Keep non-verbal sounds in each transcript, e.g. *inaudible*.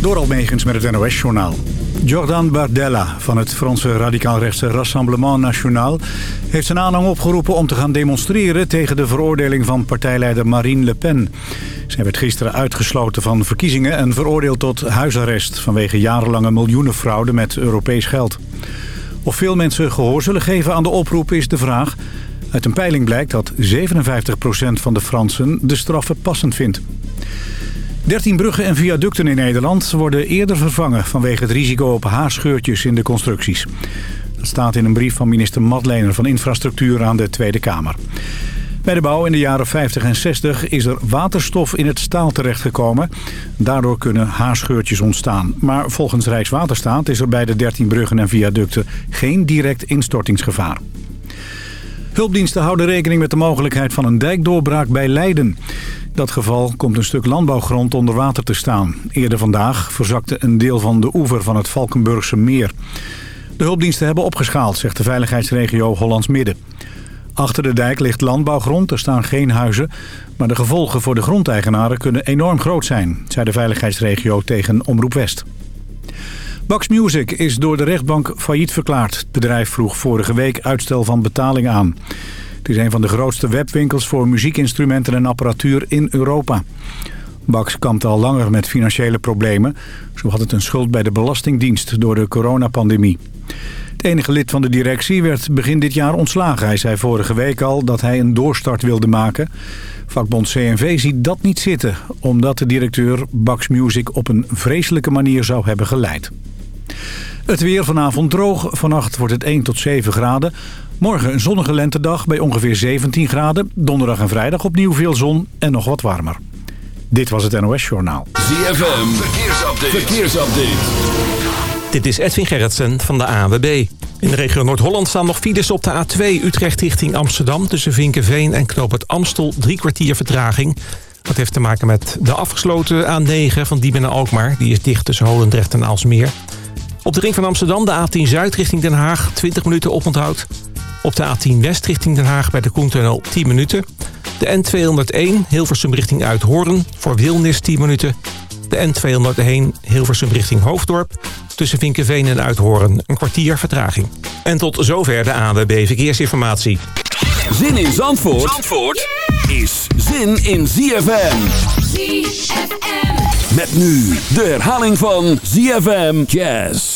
Door Almegens met het NOS-journaal. Jordan Bardella van het Franse radicaal-rechtse Rassemblement National... heeft zijn aanhang opgeroepen om te gaan demonstreren... tegen de veroordeling van partijleider Marine Le Pen. Zij werd gisteren uitgesloten van verkiezingen... en veroordeeld tot huisarrest... vanwege jarenlange miljoenenfraude met Europees geld. Of veel mensen gehoor zullen geven aan de oproep is de vraag. Uit een peiling blijkt dat 57% van de Fransen de straffen passend vindt. 13 bruggen en viaducten in Nederland worden eerder vervangen... vanwege het risico op haarscheurtjes in de constructies. Dat staat in een brief van minister Madlener van Infrastructuur aan de Tweede Kamer. Bij de bouw in de jaren 50 en 60 is er waterstof in het staal terechtgekomen. Daardoor kunnen haarscheurtjes ontstaan. Maar volgens Rijkswaterstaat is er bij de 13 bruggen en viaducten geen direct instortingsgevaar. Hulpdiensten houden rekening met de mogelijkheid van een dijkdoorbraak bij Leiden. In dat geval komt een stuk landbouwgrond onder water te staan. Eerder vandaag verzakte een deel van de oever van het Valkenburgse meer. De hulpdiensten hebben opgeschaald, zegt de veiligheidsregio Hollands Midden. Achter de dijk ligt landbouwgrond, er staan geen huizen... maar de gevolgen voor de grondeigenaren kunnen enorm groot zijn... zei de veiligheidsregio tegen Omroep West. Bax Music is door de rechtbank failliet verklaard. Het bedrijf vroeg vorige week uitstel van betaling aan. Het is een van de grootste webwinkels voor muziekinstrumenten en apparatuur in Europa. Bax kampt al langer met financiële problemen. Zo had het een schuld bij de Belastingdienst door de coronapandemie. Het enige lid van de directie werd begin dit jaar ontslagen. Hij zei vorige week al dat hij een doorstart wilde maken. Vakbond CNV ziet dat niet zitten... omdat de directeur Bax Music op een vreselijke manier zou hebben geleid. Het weer vanavond droog. Vannacht wordt het 1 tot 7 graden. Morgen een zonnige lentedag bij ongeveer 17 graden. Donderdag en vrijdag opnieuw veel zon en nog wat warmer. Dit was het NOS Journaal. ZFM, verkeersupdate. verkeersupdate. Dit is Edwin Gerritsen van de AWB. In de regio Noord-Holland staan nog files op de A2 Utrecht richting Amsterdam... tussen Vinkenveen en Knoop het Amstel, drie kwartier vertraging. Dat heeft te maken met de afgesloten A9 van Diemen naar Alkmaar. Die is dicht tussen Holendrecht en Alsmeer. Op de ring van Amsterdam de A10 Zuid richting Den Haag 20 minuten oponthoud. Op de A10 West richting Den Haag bij de Koentunnel 10 minuten. De N201 Hilversum richting Uithoorn voor Wilnis 10 minuten. De N201 Hilversum richting Hoofddorp. Tussen Vinkenveen en Uithoorn een kwartier vertraging. En tot zover de ANWB Verkeersinformatie. Zin in Zandvoort, Zandvoort is zin in ZFM. ZFM. Met nu de herhaling van ZFM Jazz.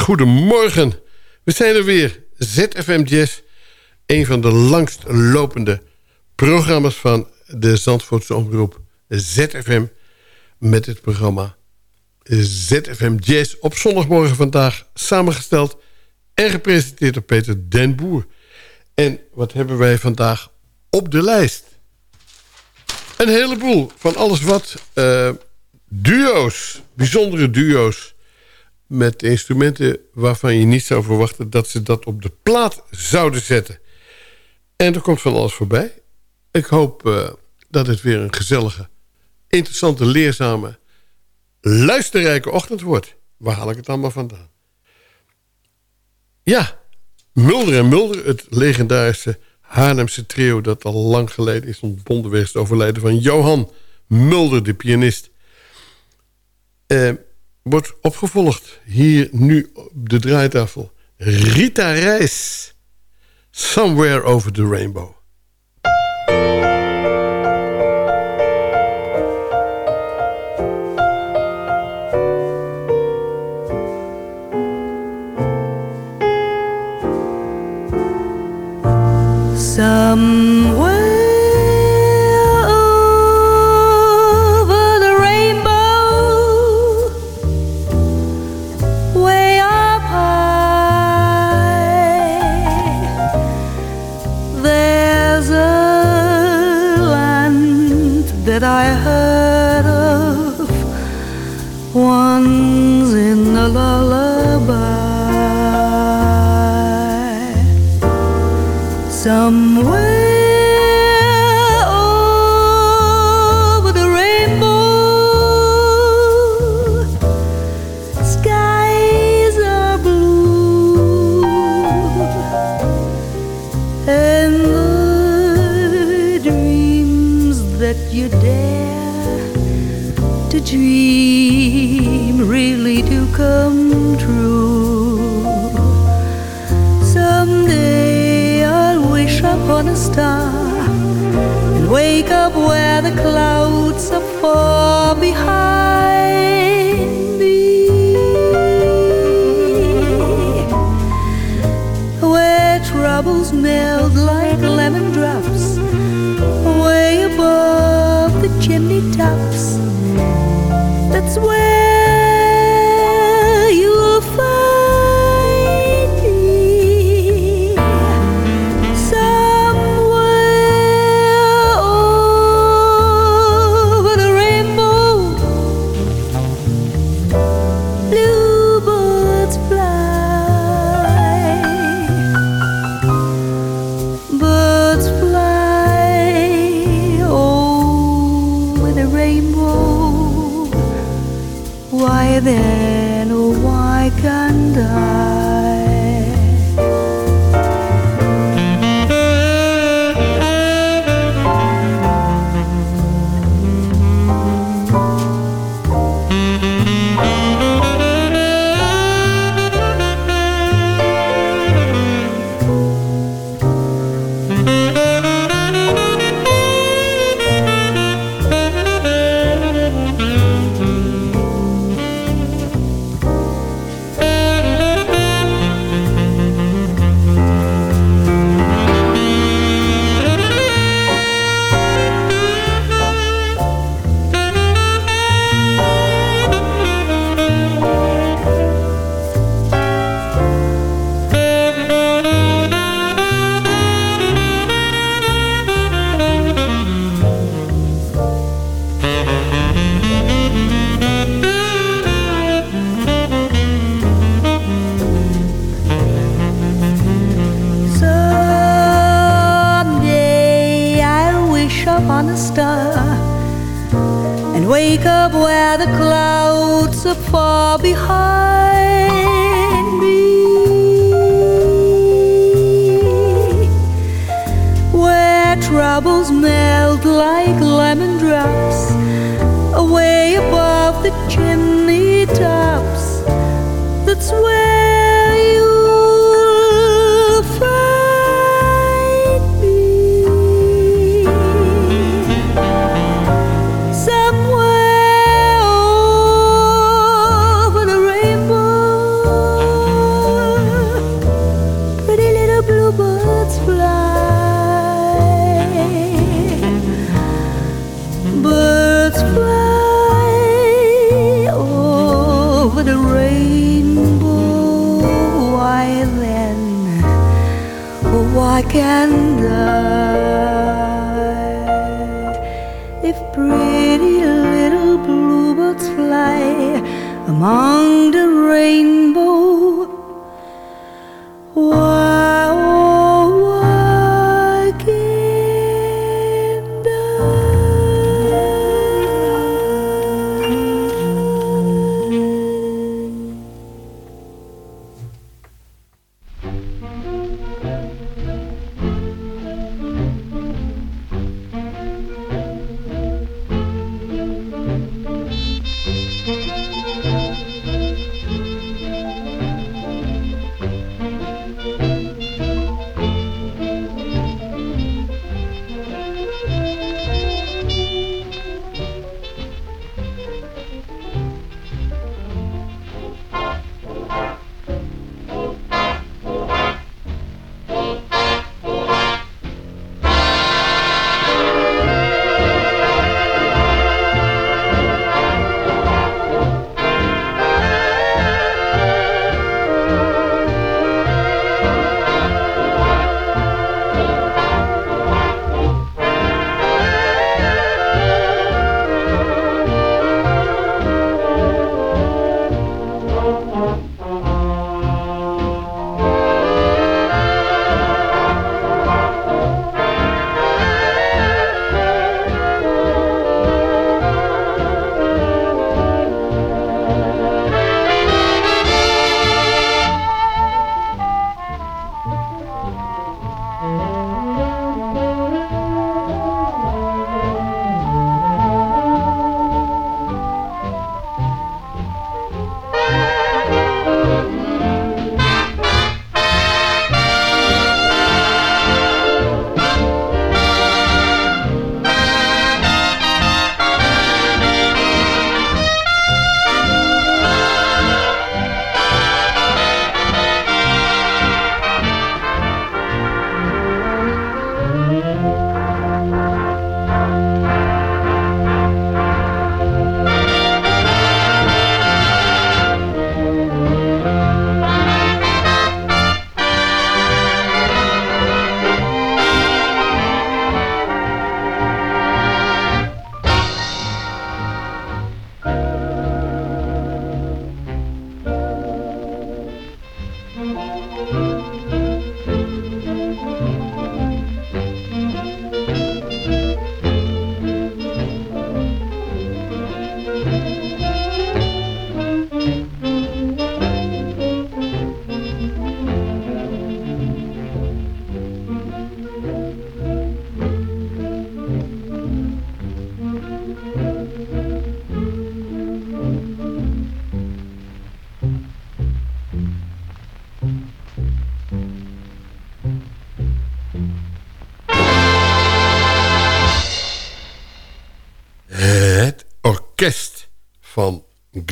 Goedemorgen. We zijn er weer. ZFM Jazz, een van de langst lopende programma's van de Zandvoortse omroep ZFM... met het programma ZFM Jazz op zondagmorgen vandaag... samengesteld en gepresenteerd door Peter Den Boer. En wat hebben wij vandaag op de lijst? Een heleboel van alles wat eh, duo's, bijzondere duo's met instrumenten waarvan je niet zou verwachten... dat ze dat op de plaat zouden zetten. En er komt van alles voorbij. Ik hoop eh, dat het weer een gezellige, interessante, leerzame... luisterrijke ochtend wordt. Waar haal ik het allemaal vandaan? Ja, Mulder en Mulder, het legendarische Haarlemse trio... dat al lang geleden is ontbonden wegens het overlijden van Johan Mulder, de pianist... Eh, wordt opgevolgd. Hier nu op de draaitafel. Rita Reis. Somewhere over the rainbow. Somewhere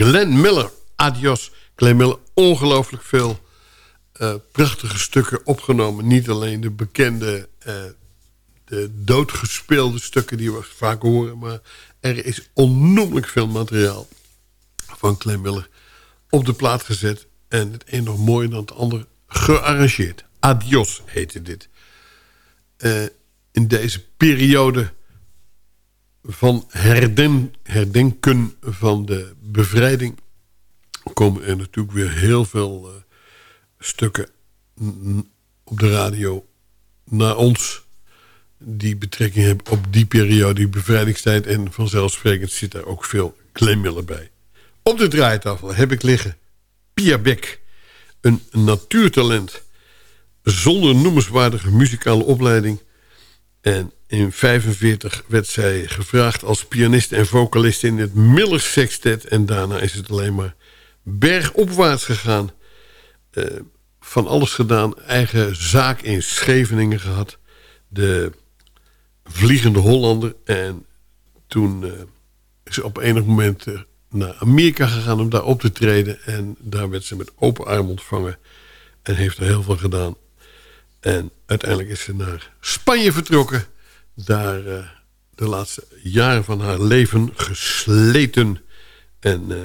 Glenn Miller. Adios, Glenn Miller. Ongelooflijk veel eh, prachtige stukken opgenomen. Niet alleen de bekende, eh, de doodgespeelde stukken die we vaak horen... maar er is onnoemelijk veel materiaal van Glenn Miller op de plaat gezet... en het een nog mooier dan het ander gearrangeerd. Adios heette dit. Eh, in deze periode van herden, herdenken van de bevrijding... komen er natuurlijk weer heel veel eh, stukken op de radio naar ons. die betrekking hebben op die periode, die bevrijdingstijd. En vanzelfsprekend zit daar ook veel Glenn bij. Op de draaitafel heb ik liggen Pia Beck. Een natuurtalent zonder noemenswaardige muzikale opleiding. En in 45 werd zij gevraagd als pianist en vocalist in het Miller Sextet. En daarna is het alleen maar bergopwaarts gegaan. Uh, van alles gedaan. Eigen zaak in Scheveningen gehad. De Vliegende Hollander. En toen uh, is ze op enig moment uh, naar Amerika gegaan om daar op te treden. En daar werd ze met open arm ontvangen. En heeft er heel veel gedaan. En uiteindelijk is ze naar Spanje vertrokken. Daar uh, de laatste jaren van haar leven gesleten. En uh,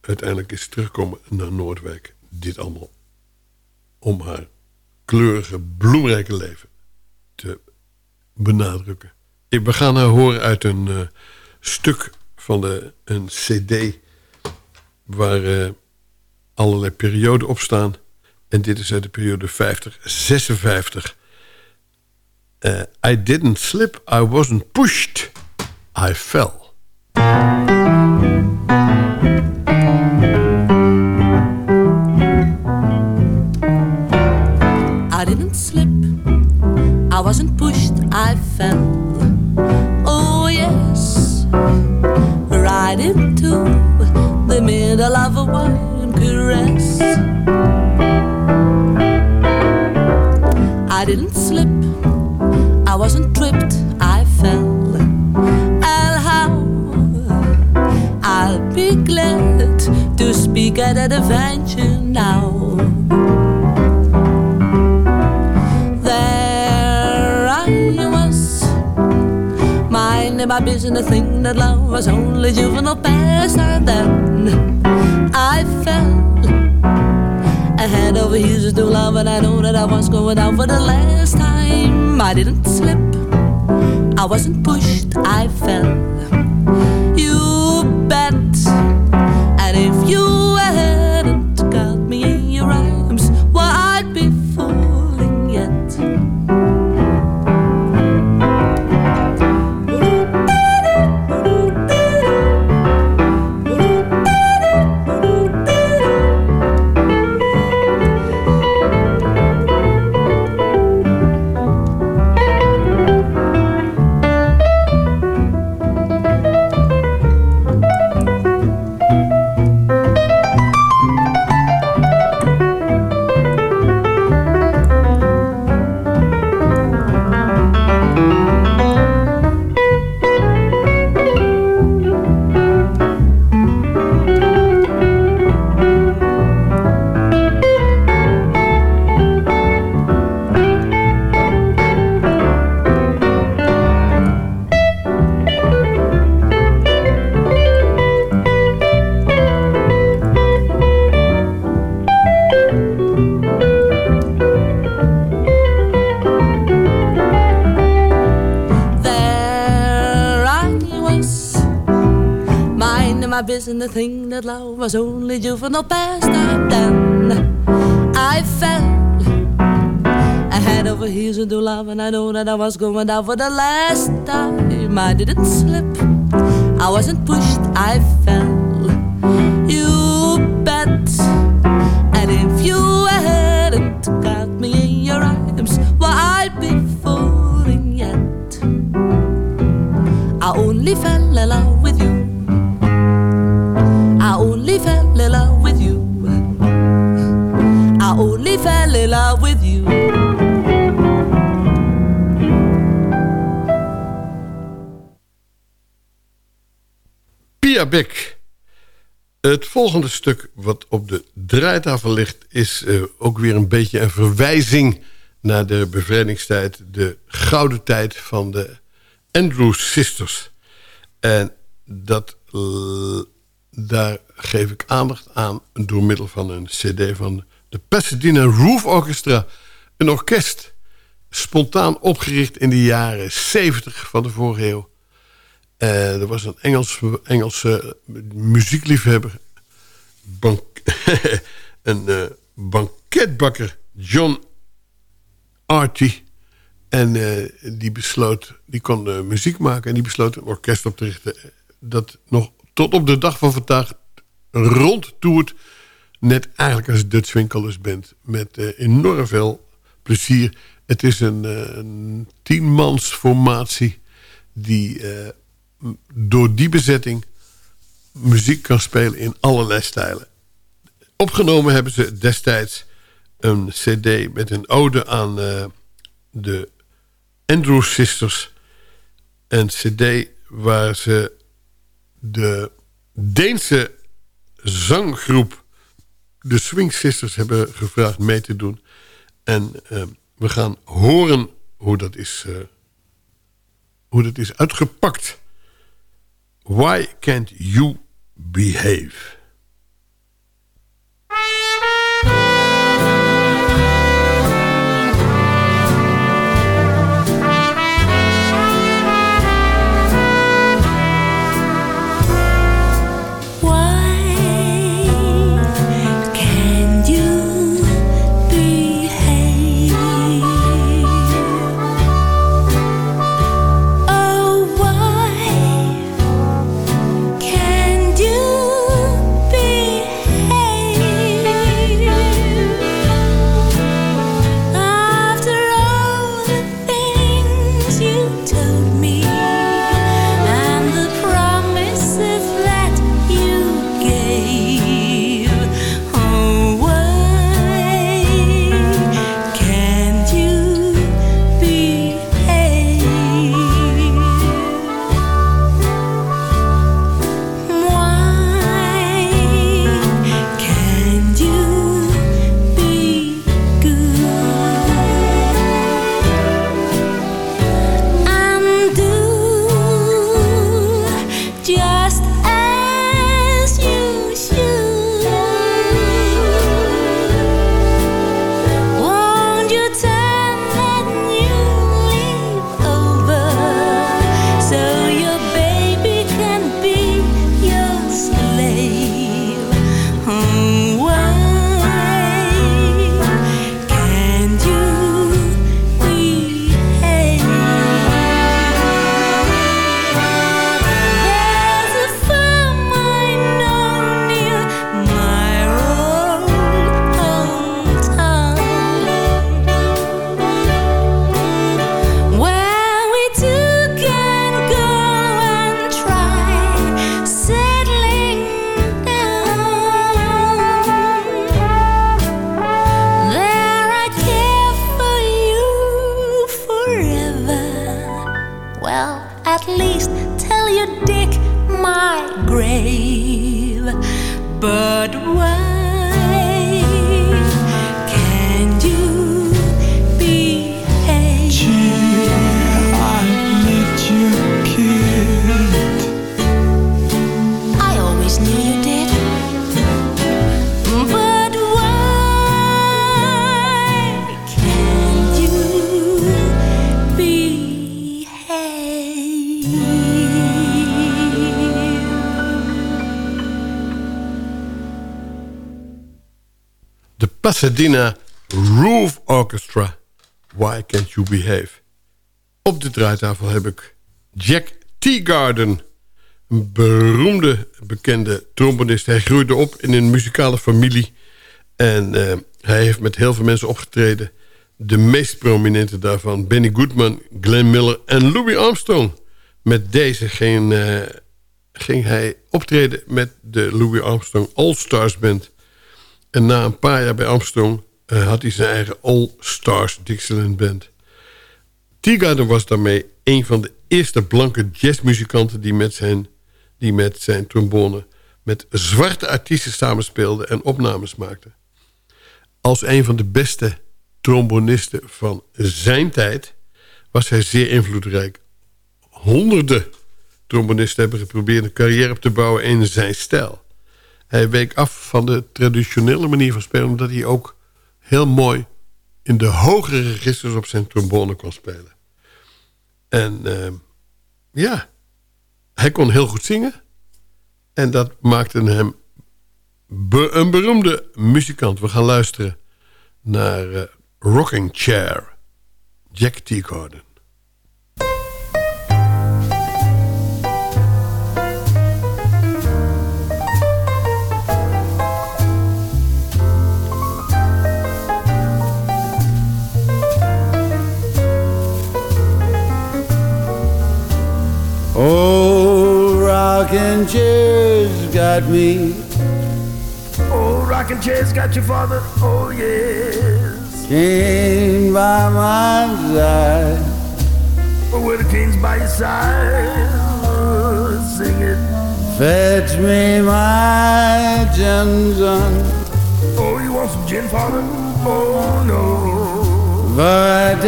uiteindelijk is ze teruggekomen naar Noordwijk. Dit allemaal om haar kleurige, bloemrijke leven te benadrukken. We gaan haar horen uit een uh, stuk van de, een cd... waar allerlei perioden op staan. En dit is uit de periode 50-56. Uh, I didn't slip, I wasn't pushed, I fell. I didn't slip, I wasn't pushed, I fell. Oh, yes, right into the middle of a warm caress. Didn't slip, I wasn't tripped, I fell. And how I'll be glad to speak at an adventure now. There I was, minding my business, thing that love was only juvenile pastime. Then I fell head over heels to love, and I know that I was going out for the last time. I didn't slip, I wasn't pushed, I fell. And the thing that love was only juvenile pastime. Then I fell. I had over heels into love, and I know that I was going down for the last time. I didn't slip, I wasn't pushed, I Het volgende stuk wat op de draaitafel ligt... is uh, ook weer een beetje een verwijzing naar de bevrijdingstijd. De gouden tijd van de Andrews Sisters. En dat daar geef ik aandacht aan door middel van een cd van de Pasadena Roof Orchestra. Een orkest, spontaan opgericht in de jaren 70 van de vorige eeuw. Uh, er was een Engels, Engelse muziekliefhebber, bank, *laughs* een uh, banketbakker, John Artie. En eh, die besloot, die kon eh, muziek maken en die besloot een orkest op te richten. Dat nog tot op de dag van vandaag rondtoert. Net eigenlijk als Dutch Winkelers bent. Met eh, enorm veel plezier. Het is een, eh, een tienmans formatie die eh, door die bezetting muziek kan spelen in allerlei stijlen. Opgenomen hebben ze destijds een cd met een ode aan eh, de Andrews Sisters. Een cd waar ze de Deense zanggroep de Swing Sisters hebben gevraagd mee te doen. En eh, we gaan horen hoe dat is, eh, hoe dat is uitgepakt. Why can't you behave? Pasadena Roof Orchestra. Why Can't You Behave? Op de draaitafel heb ik Jack Teagarden. Een beroemde, bekende trombonist. Hij groeide op in een muzikale familie. En eh, hij heeft met heel veel mensen opgetreden. De meest prominente daarvan, Benny Goodman, Glenn Miller en Louis Armstrong. Met deze ging, eh, ging hij optreden met de Louis Armstrong All Stars Band. En na een paar jaar bij Armstrong eh, had hij zijn eigen All Stars Dixieland Band. Teagarden was daarmee een van de eerste blanke jazzmuzikanten... die met zijn, die met zijn trombone met zwarte artiesten samenspeelde en opnames maakte. Als een van de beste trombonisten van zijn tijd... was hij zeer invloedrijk. Honderden trombonisten hebben geprobeerd een carrière op te bouwen in zijn stijl. Hij week af van de traditionele manier van spelen... omdat hij ook heel mooi in de hogere registers op zijn trombone kon spelen. En eh, ja, hij kon heel goed zingen. En dat maakte hem een beroemde muzikant. We gaan luisteren naar eh, Rocking Chair. Jack Teagarden. Old rocking chairs got me. Old rocking chair's got your father, oh yes. Came by my side. Oh, with the king's by your side, oh, sing it. Fetch me my gin son. Oh, you want some gin, father? Oh no. But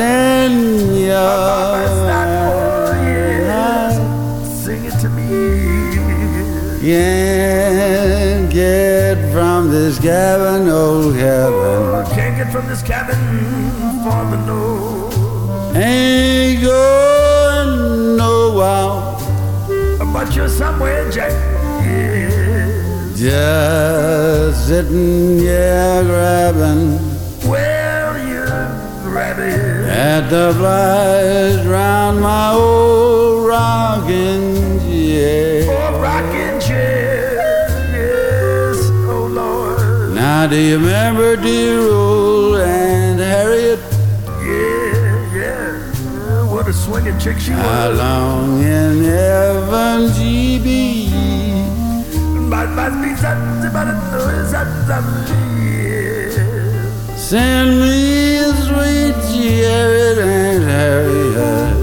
can't get from this cabin, oh, old cabin. Can't get from this cabin, father, no. Ain't going nowhere. But you're somewhere, Jack. Yeah. Just sitting here grabbing Well, you're grabbing. at the flies round my old rocking Now do you remember dear old Aunt Harriet? Yeah, yeah. What a swinging chick she was. How long in heaven she be? But must be something about it. Something. Yeah. Send me a sweet chariot and Harriet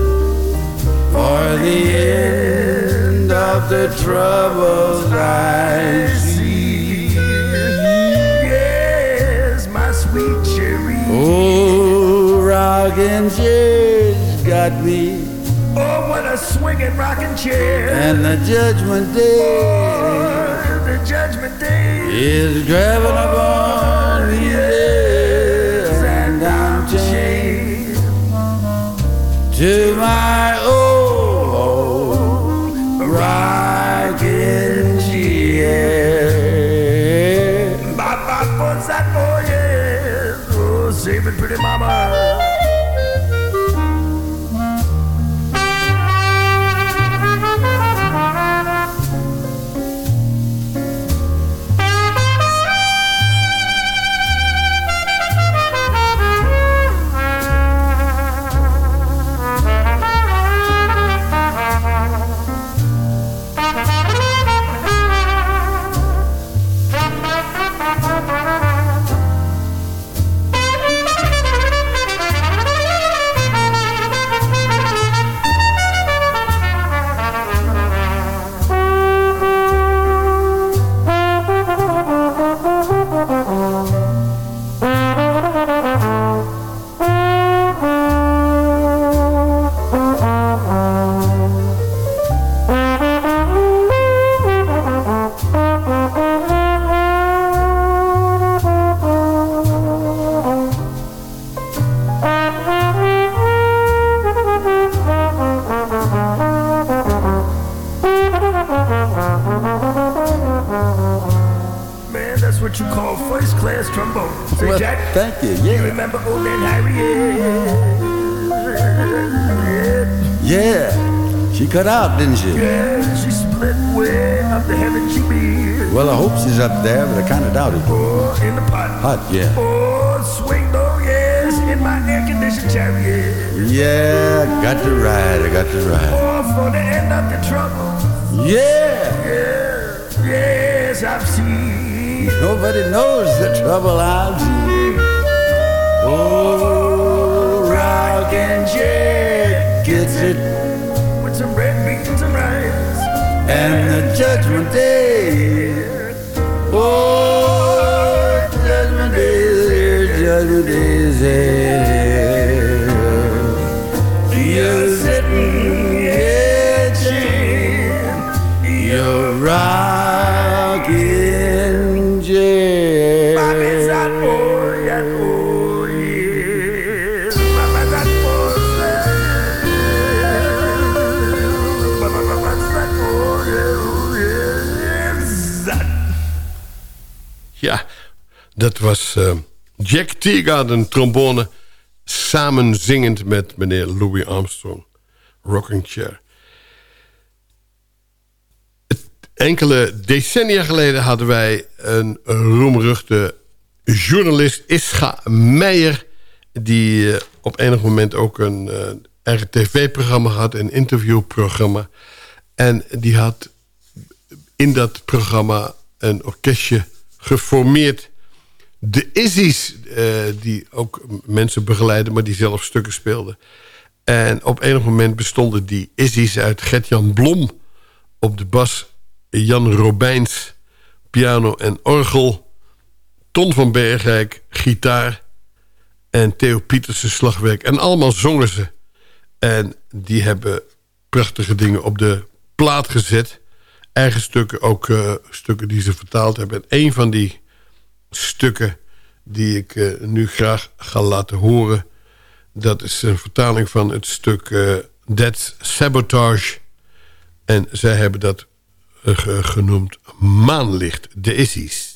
for the end of the troubles I Oh, rocking chairs got me, Oh, what a swinging rocking chair. and the judgment day Oh, the judgment day. is grabbing upon me, yes, and I'm chained to my old Oh, save it, pretty mama. Thank you, You yeah. remember old Aunt Harriet? Yeah, she cut out, didn't she? Yeah, she split way up the heaven she be. Well, I hope she's up there, but I kind of doubt it. Oh, in the pot. Hot, yeah. Oh, swing low, yes, in my air-conditioned chariot. Yeah, got to ride, I got to ride. Oh, for the end of the trouble. Yeah, Yeah, yes, I've seen. nobody knows the trouble I've seen. Rockin' Jack gets it, With some red beans and some rice. and the judgment day. Oh, dat was eh, Jack Teagarden, trombone. samen zingend met meneer Louis Armstrong. Rocking Chair. Enkele decennia geleden hadden wij een roemruchte journalist Ischa Meijer... die eh, op enig moment ook een eh, eigen tv-programma had, een interviewprogramma. En die had in dat programma een orkestje geformeerd. De Izzy's, eh, die ook mensen begeleiden... maar die zelf stukken speelden. En op enig moment bestonden die Izzy's uit Gert-Jan Blom... op de bas, Jan Robijns, piano en orgel... Ton van Bergrijk, gitaar... en Theo Pietersen slagwerk. En allemaal zongen ze. En die hebben prachtige dingen op de plaat gezet. Eigen stukken, ook eh, stukken die ze vertaald hebben. En een van die stukken die ik eh, nu graag ga laten horen... dat is een vertaling van het stuk eh That's Sabotage. En zij hebben dat eh, ge- genoemd Maanlicht, de Issies.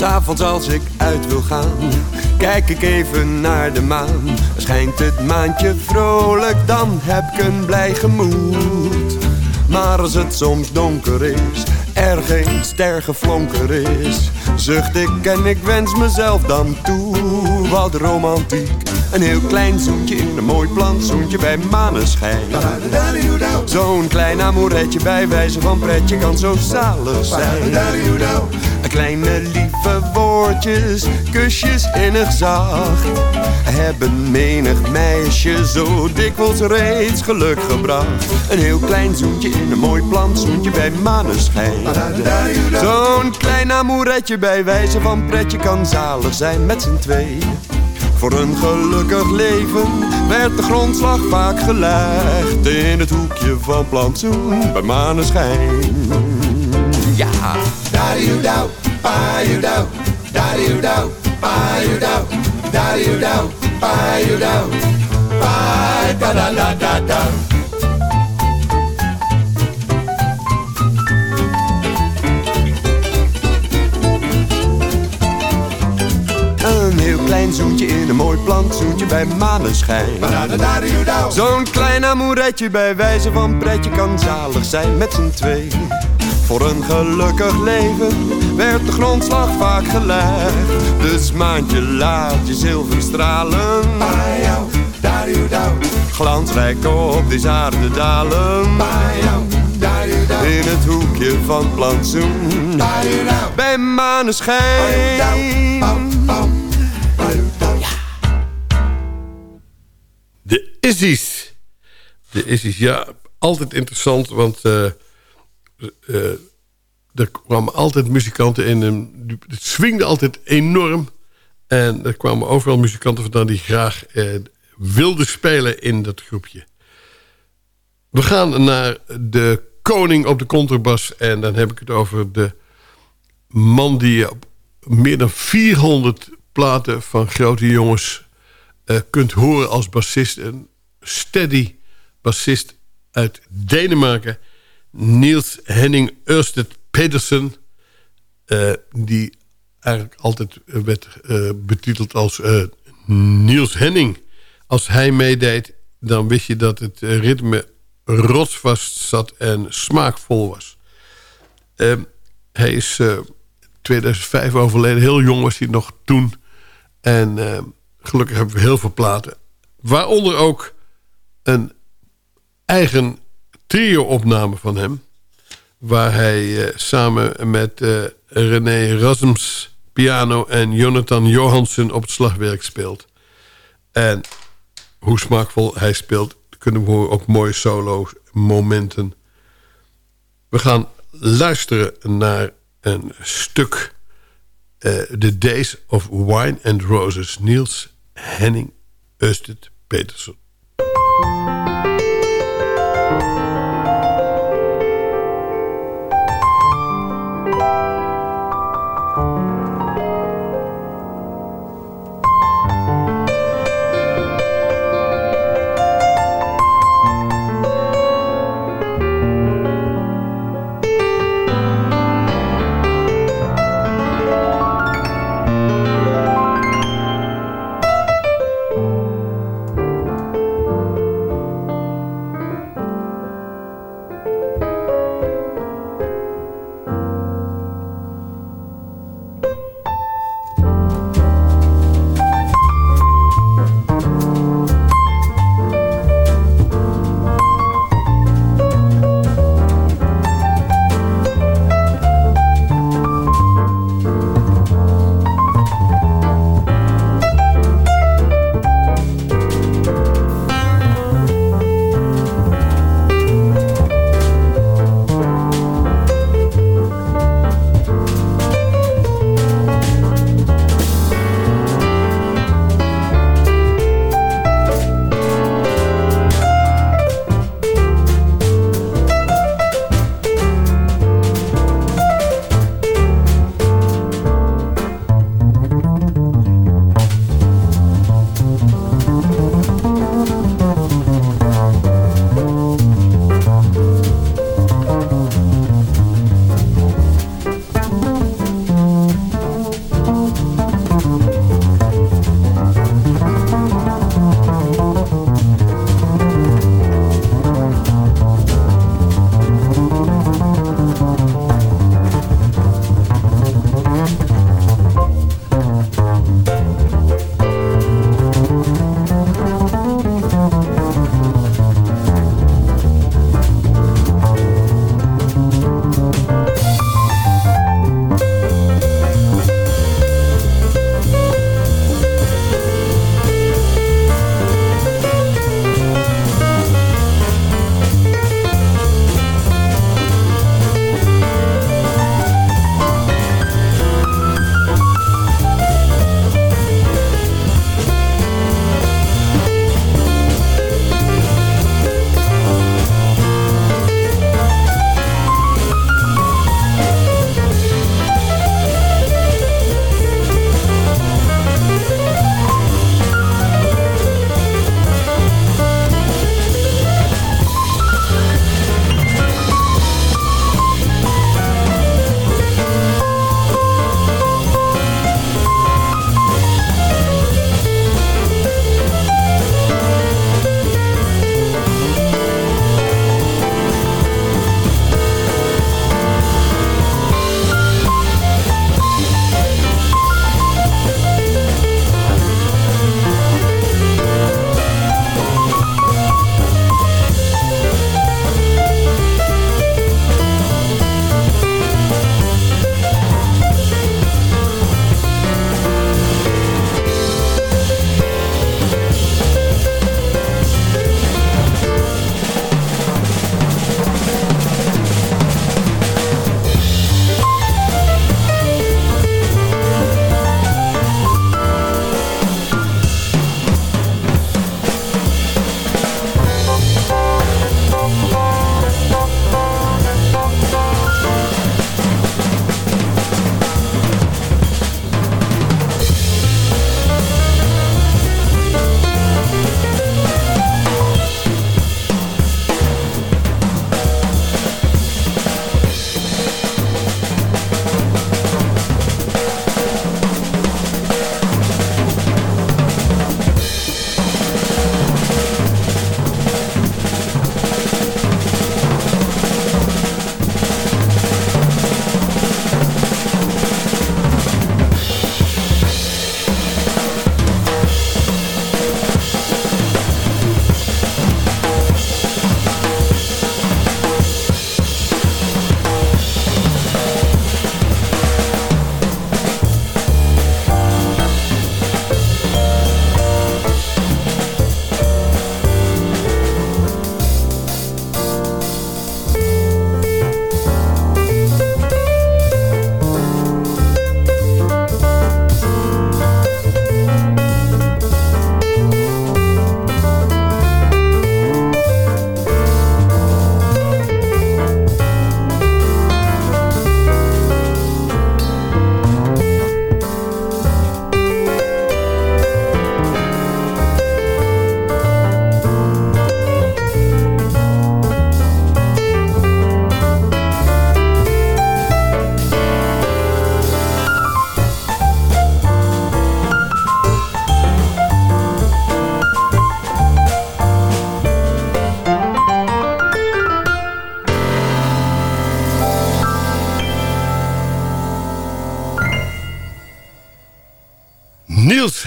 S'avonds als ik uit wil gaan, kijk ik even naar de maan. Schijnt het maantje vrolijk, dan heb ik een blij gemoed. Maar als het soms donker is, er geen ster geflonker is, zucht ik en ik wens mezelf dan toe wat romantiek. Een heel klein zoentje in een mooi plantsoentje bij maneschijn. Zo'n klein amouretje bij wijze van pretje kan zo zalig zijn. Kleine lieve woordjes, kusjes innig zacht. Hebben menig meisje zo dikwijls reeds geluk gebracht. Een heel klein zoentje in een mooi plantsoentje bij maneschijn. Zo'n klein amouretje bij wijze van pretje kan zalig zijn met z'n tweeën. Voor een gelukkig leven werd de grondslag vaak gelegd in het hoekje van plantsoen bij maneschijn. Ja. Da-di-do, ba-di-do, da-di-do, ba-di-do, da-di-do, ba-di-do, ba-da-da-da-da. Klein zoentje in een mooi plantsoentje bij maneschijn. Zo'n klein amouretje bij wijze van pretje kan zalig zijn met z'n twee. Voor een gelukkig leven werd de grondslag vaak gelegd. Dus maandje laat je zilver stralen. Glansrijk op deze aarde dalen. In het hoekje van plantsoen. Bij maneschijn. Izzy's. De Izzy's, ja, altijd interessant, want eh, eh, er kwamen altijd muzikanten in. En het swingde altijd enorm. En er kwamen overal muzikanten vandaan die graag eh, wilden spelen in dat groepje. We gaan naar de koning op de contrabas. En dan heb ik het over de man die op meer dan 400 platen van grote jongens kunt horen als bassist. Een steady bassist uit Denemarken. Niels Henning Ørsted Pedersen. eh, die eigenlijk altijd eh, werd eh, betiteld als Niels Henning. Als hij meedeed, dan wist je dat het ritme rotsvast zat en smaakvol was. Hij is eh 2005 overleden. Heel jong was hij nog toen. En gelukkig hebben we heel veel platen. Waaronder ook een eigen trio-opname van hem. Waar hij eh, samen met eh, René Rasms piano en Jonathan Johansen op het slagwerk speelt. En hoe smaakvol hij speelt, kunnen we horen op mooie solo-momenten. We gaan luisteren naar een stuk... eh, The Days of Wine and Roses. Niels Henning Østed Petersen. Niels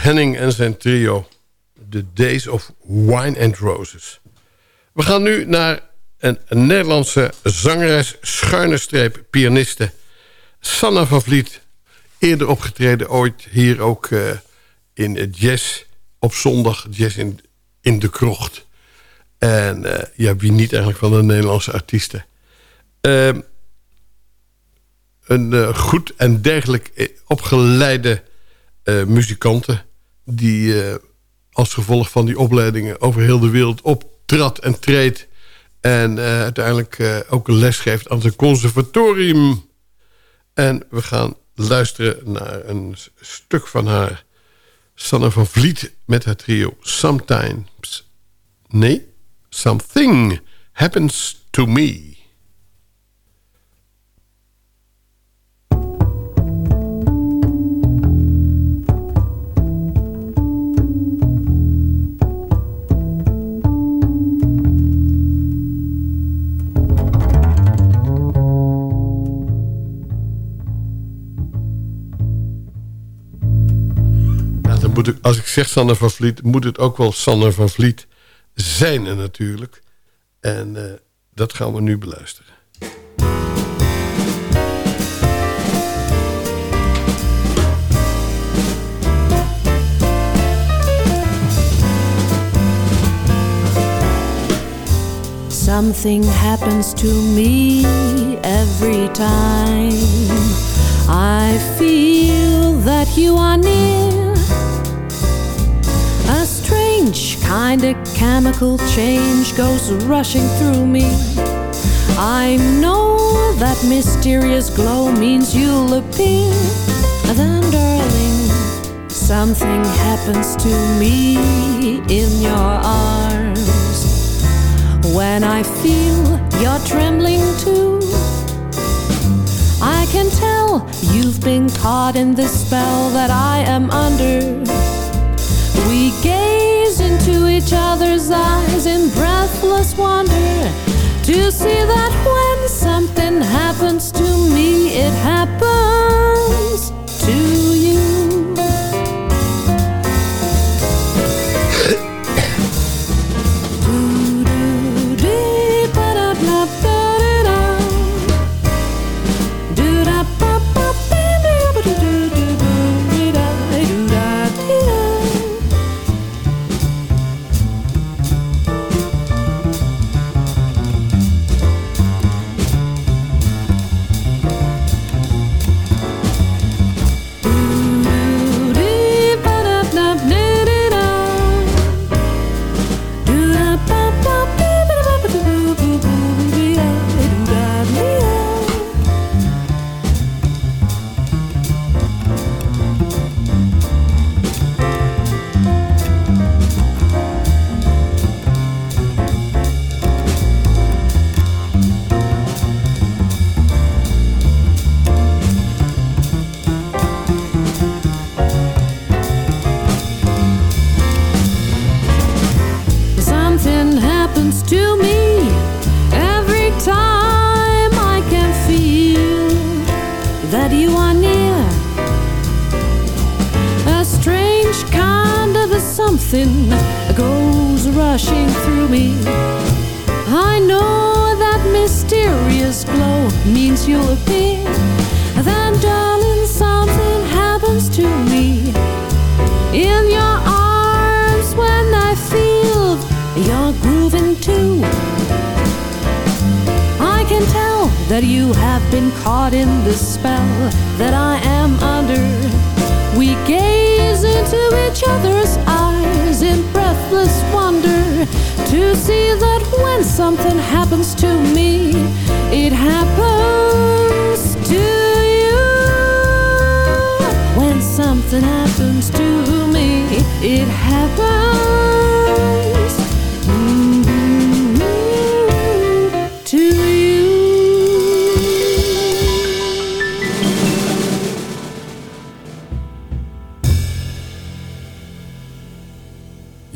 Henning en zijn trio. The Days of Wine and Roses. We gaan nu naar een, Nederlandse zangeres, schuine streep, pianiste. Sanna van Vliet. Eerder opgetreden ooit hier ook uh, in jazz op zondag. Jazz in, in de krocht. En uh, ja, wie niet eigenlijk van de Nederlandse artiesten. Uh, een uh, goed en dergelijk opgeleide muzikanten... die als gevolg van die opleidingen over heel de wereld optrad en treedt... en uiteindelijk ook een les geeft aan zijn conservatorium. En we gaan luisteren naar een stuk van haar... Sanne van Vliet met haar trio Sometimes... Nee, Something Happens to Me... als ik zeg Sanne van Vliet, moet het ook wel Sanne van Vliet zijn natuurlijk. En uh, dat gaan we nu beluisteren. Something happens to me every time I feel that you are near. Strange kind of chemical change goes rushing through me. I know that mysterious glow means you'll appear. Then, darling, something happens to me in your arms. When I feel you're trembling too, I can tell you've been caught in the spell that I am under. We gaze into each other's eyes in breathless wonder to see that when something happens to me, it happens to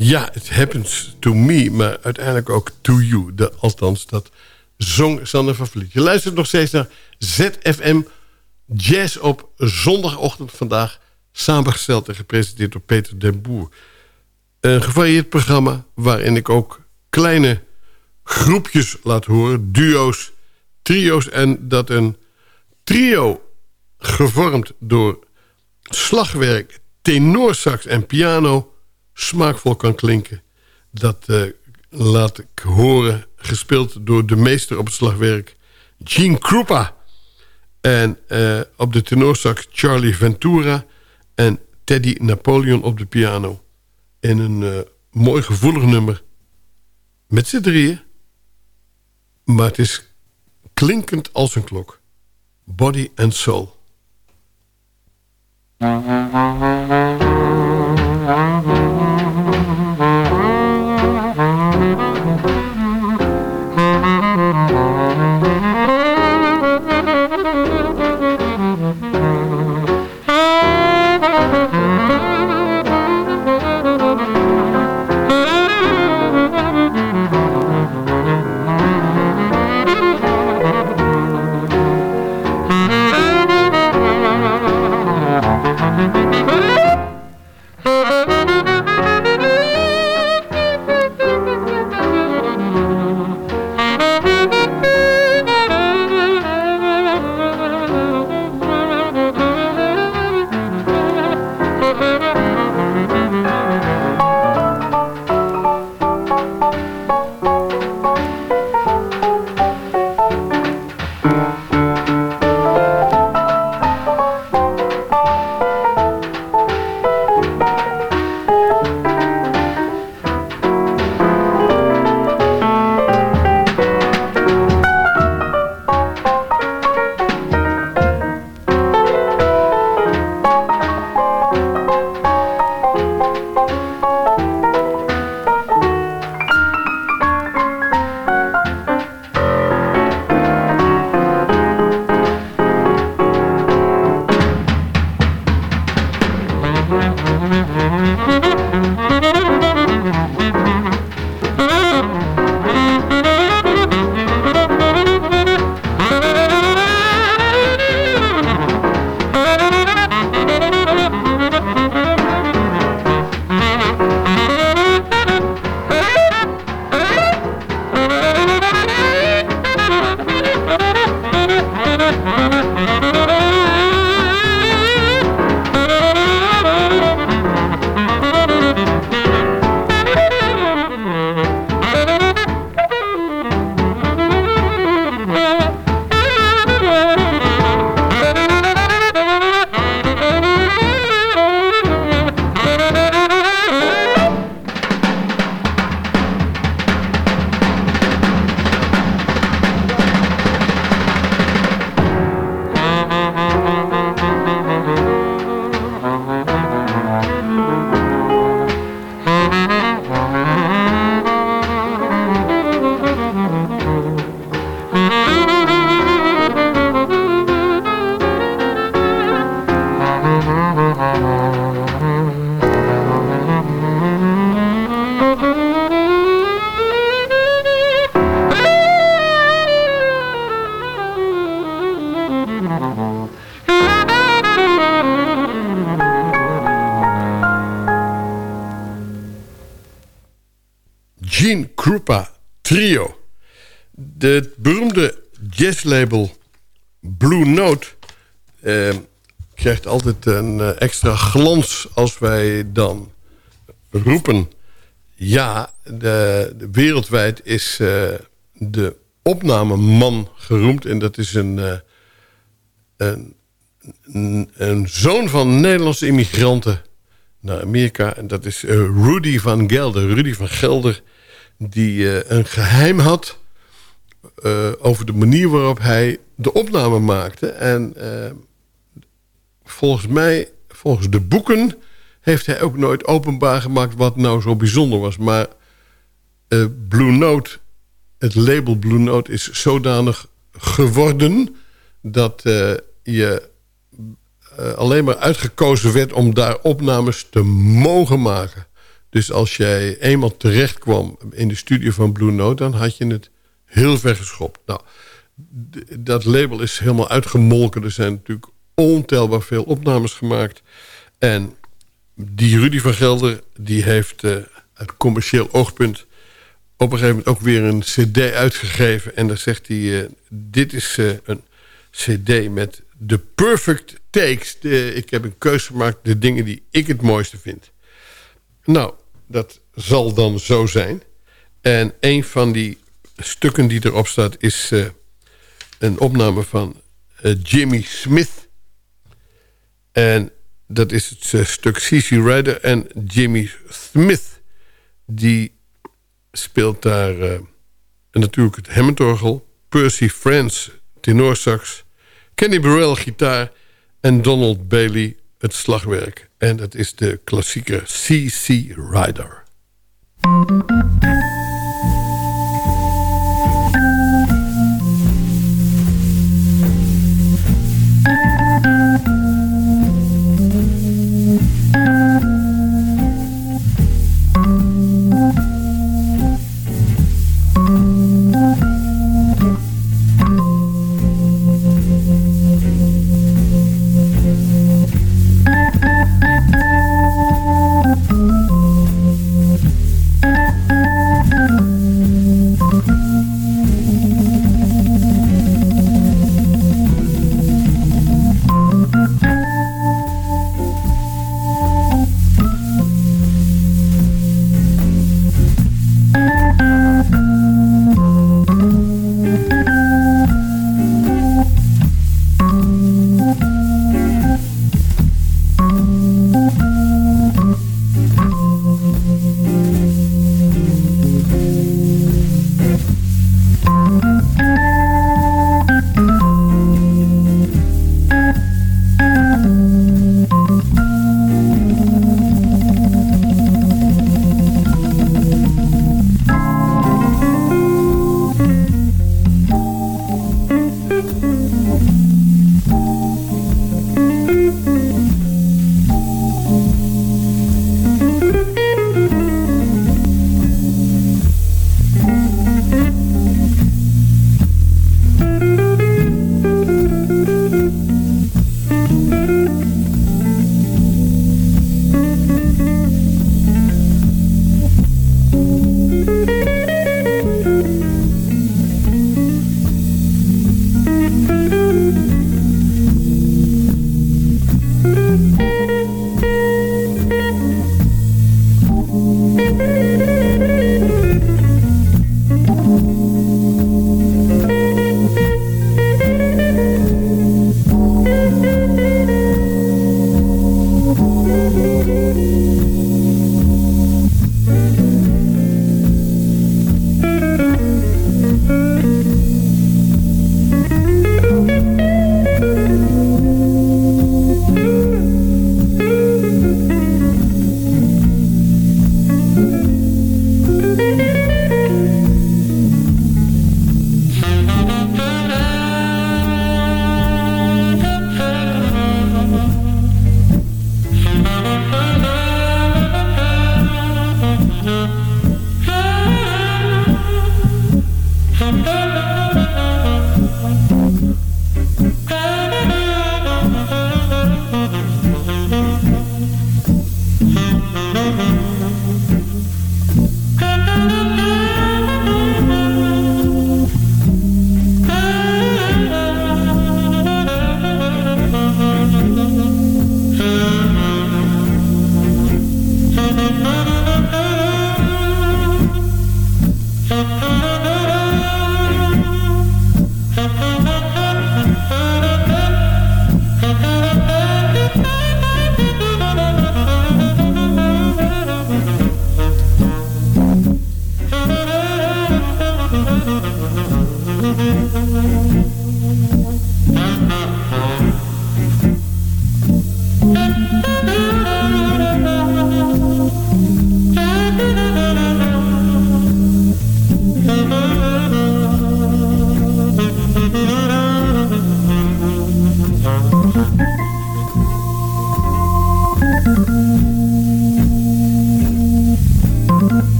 Ja, it happens to me, maar uiteindelijk ook to you. De, althans, dat zong Sander van Vliet. Je luistert nog steeds naar ZFM Jazz op zondagochtend vandaag. Samengesteld en gepresenteerd door Peter den Boer. Een gevarieerd programma waarin ik ook kleine groepjes laat horen. Duo's, trio's en dat een trio gevormd door slagwerk, tenorsax en piano smaakvol kan klinken. Dat eh, laat ik horen, gespeeld door de meester op het slagwerk, Gene Krupa. En eh, op de tenorsax Charlie Ventura en Teddy Napoleon op de piano. In een eh, mooi gevoelig nummer. Met z'n drieën. Maar het is klinkend als een klok. Body and Soul. *laughs* Trio. Het beroemde jazzlabel Blue Note... eh, krijgt altijd een eh, extra glans als wij dan roepen... ja, de, wereldwijd is eh, de opnameman geroemd... en dat is een, een, zoon van Nederlandse immigranten naar Amerika. En dat is Rudy van Gelder. Rudy van Gelder die eh, een geheim had... eh, over de manier waarop hij de opname maakte. En eh, volgens mij, volgens de boeken... heeft hij ook nooit openbaar gemaakt wat nou zo bijzonder was. Maar Blue Note, het label Blue Note is zodanig geworden... dat je alleen maar uitgekozen werd om daar opnames te mogen maken. Dus als jij eenmaal terecht kwam in de studio van Blue Note... dan had je het heel ver geschopt. Nou, dat label is helemaal uitgemolken. Er zijn natuurlijk ontelbaar veel opnames gemaakt. En die Rudy van Gelder... die heeft eh, uit commercieel oogpunt... op een gegeven moment ook weer een cd uitgegeven. En daar zegt hij... eh, dit is eh, een cd met de perfect takes. Ik heb een keuze gemaakt... de dingen die ik het mooiste vind. Nou, dat zal dan zo zijn. En een van die stukken die erop staat... is eh, een opname van eh, Jimmy Smith. En dat is het eh, stuk CC Rider. En Jimmy Smith, die speelt daar natuurlijk het Hammondorgel... Percy Friends, tenorsax... Kenny Burrell, gitaar... en Donald Bailey, het slagwerk. En dat is de klassieke CC Rider.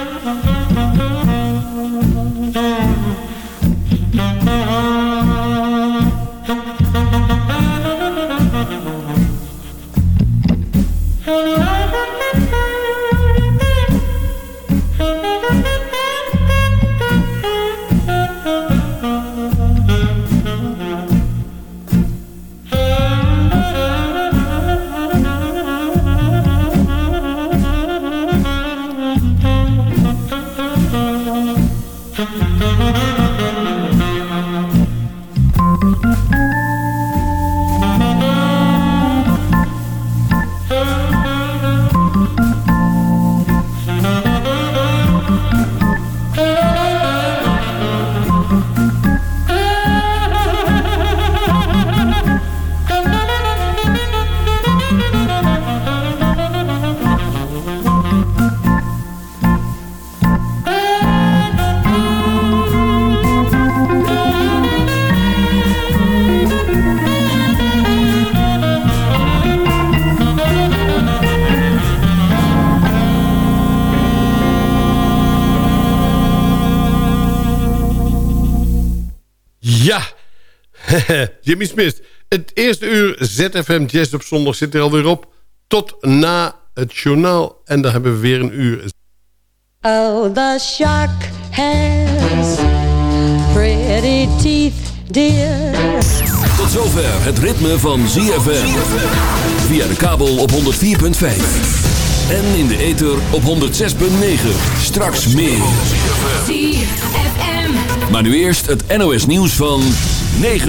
Yeah. Jimmy Smith. Het eerste uur ZFM Jazz op zondag zit er alweer op. Tot na het journaal. En dan hebben we weer een uur. Oh, the shark has pretty teeth, dear. Tot zover het ritme van ZFM. Via de kabel op 104.5. En in de ether op 106.9. Straks meer. ZFM. Maar nu eerst het NOS nieuws van 9